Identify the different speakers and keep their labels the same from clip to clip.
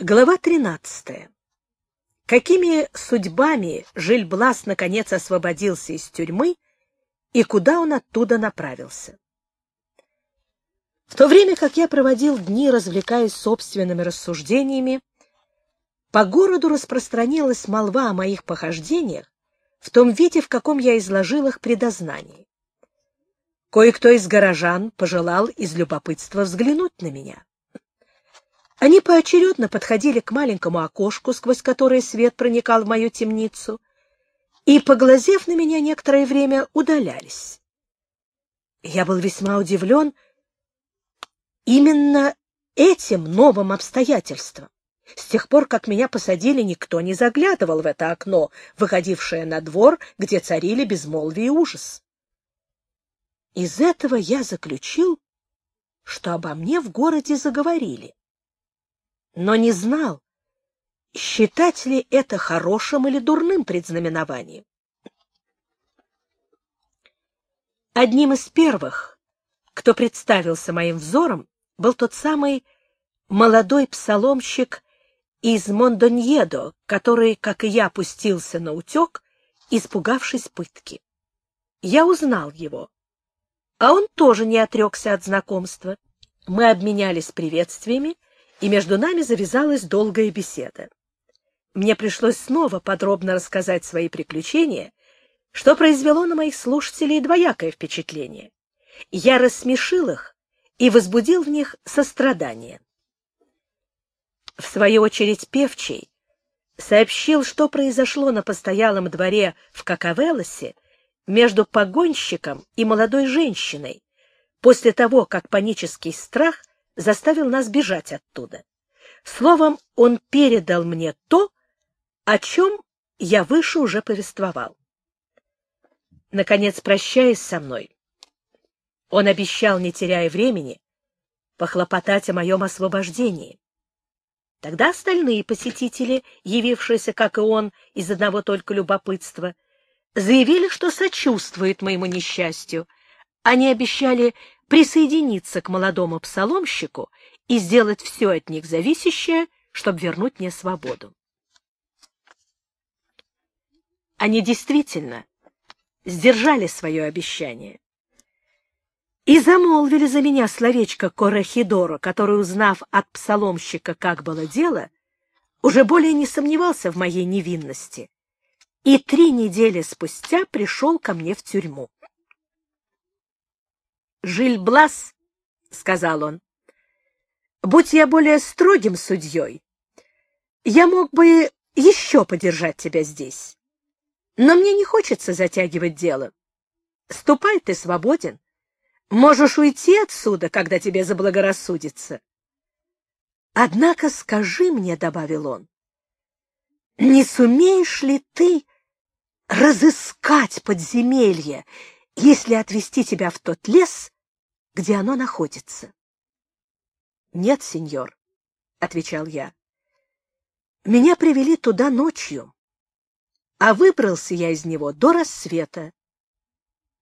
Speaker 1: Глава 13. Какими судьбами Жильблас наконец освободился из тюрьмы и куда он оттуда направился? В то время как я проводил дни, развлекаясь собственными рассуждениями, по городу распространилась молва о моих похождениях в том виде, в каком я изложил их при дознании. Кое-кто из горожан пожелал из любопытства взглянуть на меня. Они поочередно подходили к маленькому окошку, сквозь которое свет проникал в мою темницу, и, поглазев на меня некоторое время, удалялись. Я был весьма удивлен именно этим новым обстоятельством. С тех пор, как меня посадили, никто не заглядывал в это окно, выходившее на двор, где царили безмолвие и ужас. Из этого я заключил, что обо мне в городе заговорили но не знал, считать ли это хорошим или дурным предзнаменованием. Одним из первых, кто представился моим взором, был тот самый молодой псаломщик из Мондоньедо, который, как и я, пустился на утек, испугавшись пытки. Я узнал его, а он тоже не отрекся от знакомства. Мы обменялись приветствиями, и между нами завязалась долгая беседа. Мне пришлось снова подробно рассказать свои приключения, что произвело на моих слушателей двоякое впечатление. Я рассмешил их и возбудил в них сострадание. В свою очередь Певчий сообщил, что произошло на постоялом дворе в Какавелосе между погонщиком и молодой женщиной после того, как панический страх заставил нас бежать оттуда. Словом, он передал мне то, о чем я выше уже повествовал. Наконец, прощаясь со мной, он обещал, не теряя времени, похлопотать о моем освобождении. Тогда остальные посетители, явившиеся, как и он, из одного только любопытства, заявили, что сочувствуют моему несчастью. Они обещали присоединиться к молодому псаломщику и сделать все от них зависящее, чтобы вернуть мне свободу. Они действительно сдержали свое обещание и замолвили за меня словечко Корахидора, который, узнав от псаломщика, как было дело, уже более не сомневался в моей невинности и три недели спустя пришел ко мне в тюрьму. Жильблас, — сказал он, — будь я более строгим судьей, я мог бы еще подержать тебя здесь. Но мне не хочется затягивать дело. Ступай, ты свободен. Можешь уйти отсюда, когда тебе заблагорассудится. Однако скажи мне, — добавил он, — не сумеешь ли ты разыскать подземелье если отвезти тебя в тот лес, где оно находится. — Нет, сеньор, — отвечал я. — Меня привели туда ночью, а выбрался я из него до рассвета.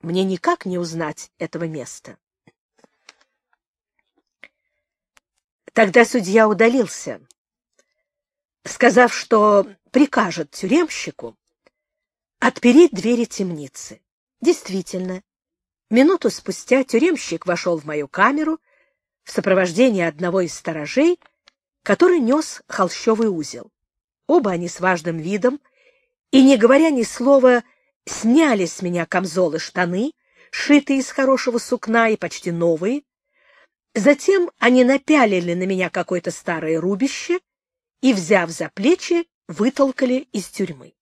Speaker 1: Мне никак не узнать этого места. Тогда судья удалился, сказав, что прикажет тюремщику отпереть двери темницы. Действительно, минуту спустя тюремщик вошел в мою камеру в сопровождении одного из сторожей, который нес холщовый узел. Оба они с важным видом и, не говоря ни слова, сняли с меня камзолы штаны, шитые из хорошего сукна и почти новые. Затем они напялили на меня какое-то старое рубище и, взяв за плечи, вытолкали из тюрьмы.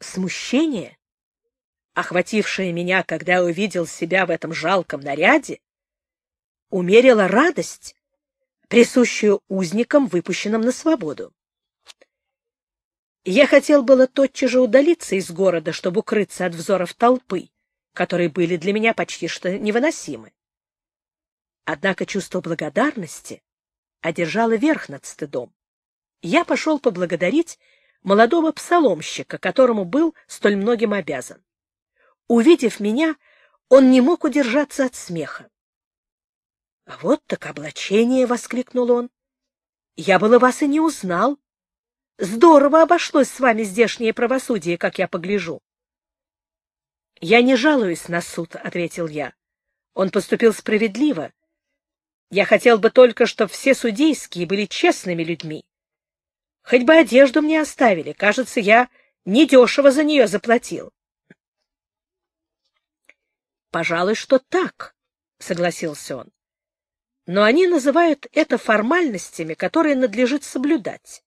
Speaker 1: Смущение, охватившее меня, когда я увидел себя в этом жалком наряде, умерило радость, присущую узникам, выпущенным на свободу. Я хотел было тотчас же удалиться из города, чтобы укрыться от взоров толпы, которые были для меня почти что невыносимы. Однако чувство благодарности одержало верх над стыдом. Я пошел поблагодарить молодого псаломщика, которому был столь многим обязан. Увидев меня, он не мог удержаться от смеха. — Вот так облачение! — воскликнул он. — Я было вас и не узнал. Здорово обошлось с вами здешнее правосудие, как я погляжу. — Я не жалуюсь на суд, — ответил я. Он поступил справедливо. Я хотел бы только, чтобы все судейские были честными людьми. Хоть бы одежду мне оставили. Кажется, я недешево за нее заплатил. — Пожалуй, что так, — согласился он. — Но они называют это формальностями, которые надлежит соблюдать.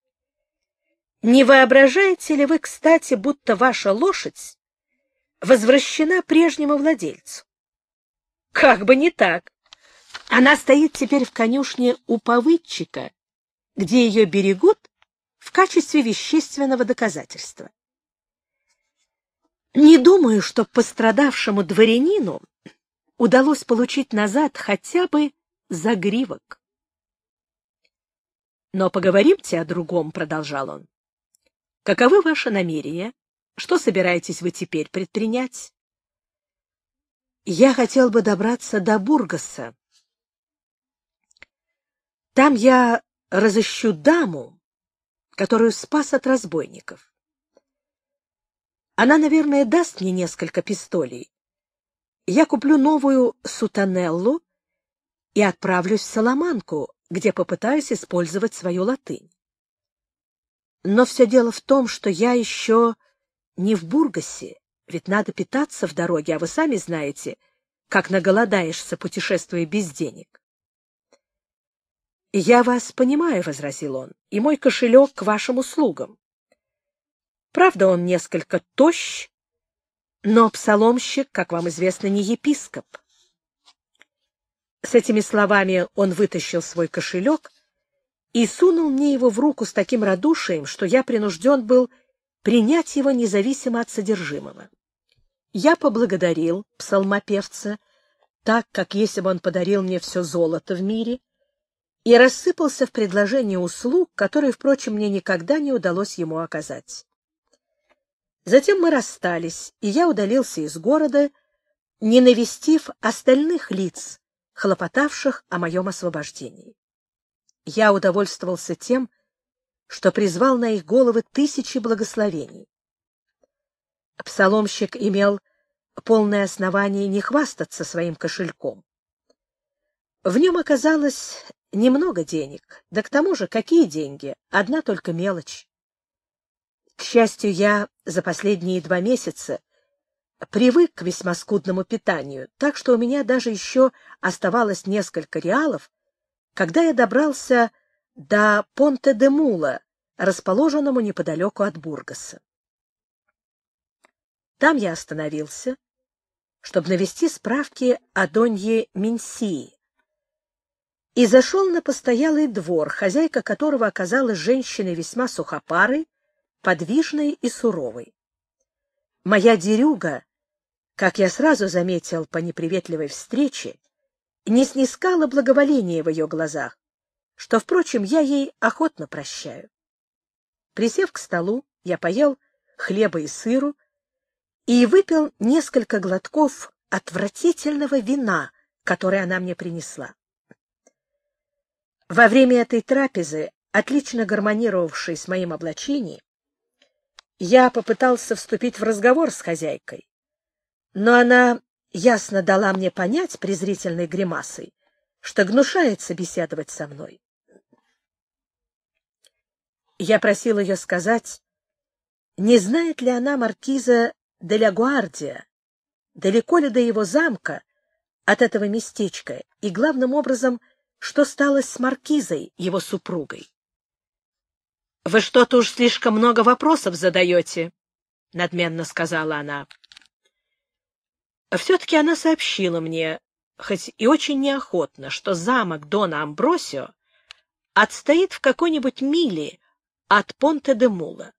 Speaker 1: Не воображаете ли вы, кстати, будто ваша лошадь возвращена прежнему владельцу? Как бы не так. Она стоит теперь в конюшне у повыдчика, где ее берегут в качестве вещественного доказательства. Не думаю, что пострадавшему дворянину удалось получить назад хотя бы загривок. Но поговоримте о другом, — продолжал он. Каковы ваши намерения? Что собираетесь вы теперь предпринять? Я хотел бы добраться до Бургаса. Там я разыщу даму, которую спас от разбойников. Она, наверное, даст мне несколько пистолей. Я куплю новую сутанеллу и отправлюсь в Соломанку, где попытаюсь использовать свою латынь. Но все дело в том, что я еще не в Бургасе, ведь надо питаться в дороге, а вы сами знаете, как наголодаешься, путешествуя без денег. — Я вас понимаю, — возразил он, — и мой кошелек к вашим услугам. Правда, он несколько тощ, но псаломщик, как вам известно, не епископ. С этими словами он вытащил свой кошелек и сунул мне его в руку с таким радушием, что я принужден был принять его независимо от содержимого. Я поблагодарил псалмопевца, так, как если бы он подарил мне все золото в мире, и рассыпался в предложении услуг, которые, впрочем, мне никогда не удалось ему оказать. Затем мы расстались, и я удалился из города, не навестив остальных лиц, хлопотавших о моем освобождении. Я удовольствовался тем, что призвал на их головы тысячи благословений. Псаломщик имел полное основание не хвастаться своим кошельком. В нем оказалось немного денег, да к тому же какие деньги, одна только мелочь. К счастью, я за последние два месяца привык к весьма скудному питанию, так что у меня даже еще оставалось несколько реалов, когда я добрался до Понте-де-Мула, расположенному неподалеку от Бургаса. Там я остановился, чтобы навести справки о Донье Минсии, и зашел на постоялый двор, хозяйка которого оказалась женщиной весьма сухопарой, подвижной и суровой. Моя дерюга, как я сразу заметил по неприветливой встрече, не снискала благоволения в ее глазах, что, впрочем, я ей охотно прощаю. Присев к столу, я поел хлеба и сыру и выпил несколько глотков отвратительного вина, которое она мне принесла. Во время этой трапезы, отлично гармонировавшей с моим облачением, я попытался вступить в разговор с хозяйкой, но она ясно дала мне понять презрительной гримасой, что гнушается беседовать со мной. Я просил ее сказать, не знает ли она маркиза де ля Гуардия, далеко ли до его замка от этого местечка, и, главным образом, что стало с маркизой, его супругой. — Вы что-то уж слишком много вопросов задаете, — надменно сказала она. Все-таки она сообщила мне, хоть и очень неохотно, что замок Дона Амбросио отстоит в какой-нибудь миле от Понте-де-Мула.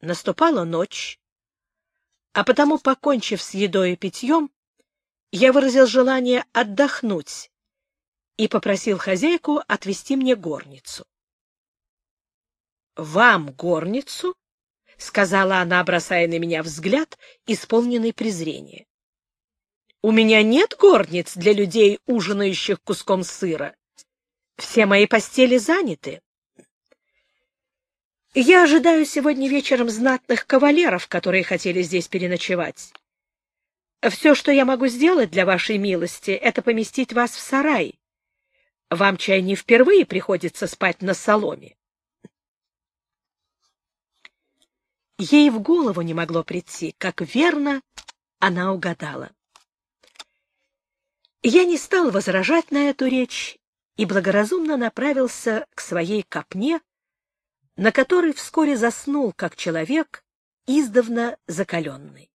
Speaker 1: Наступала ночь, а потому, покончив с едой и питьем, я выразил желание отдохнуть и попросил хозяйку отвезти мне горницу. — Вам горницу? — сказала она, бросая на меня взгляд, исполненный презрения. У меня нет горниц для людей, ужинающих куском сыра. Все мои постели заняты. Я ожидаю сегодня вечером знатных кавалеров, которые хотели здесь переночевать. Все, что я могу сделать для вашей милости, это поместить вас в сарай. Вам, чай, не впервые приходится спать на соломе. Ей в голову не могло прийти, как верно она угадала. Я не стал возражать на эту речь и благоразумно направился к своей копне, на которой вскоре заснул, как человек, издавна закаленный.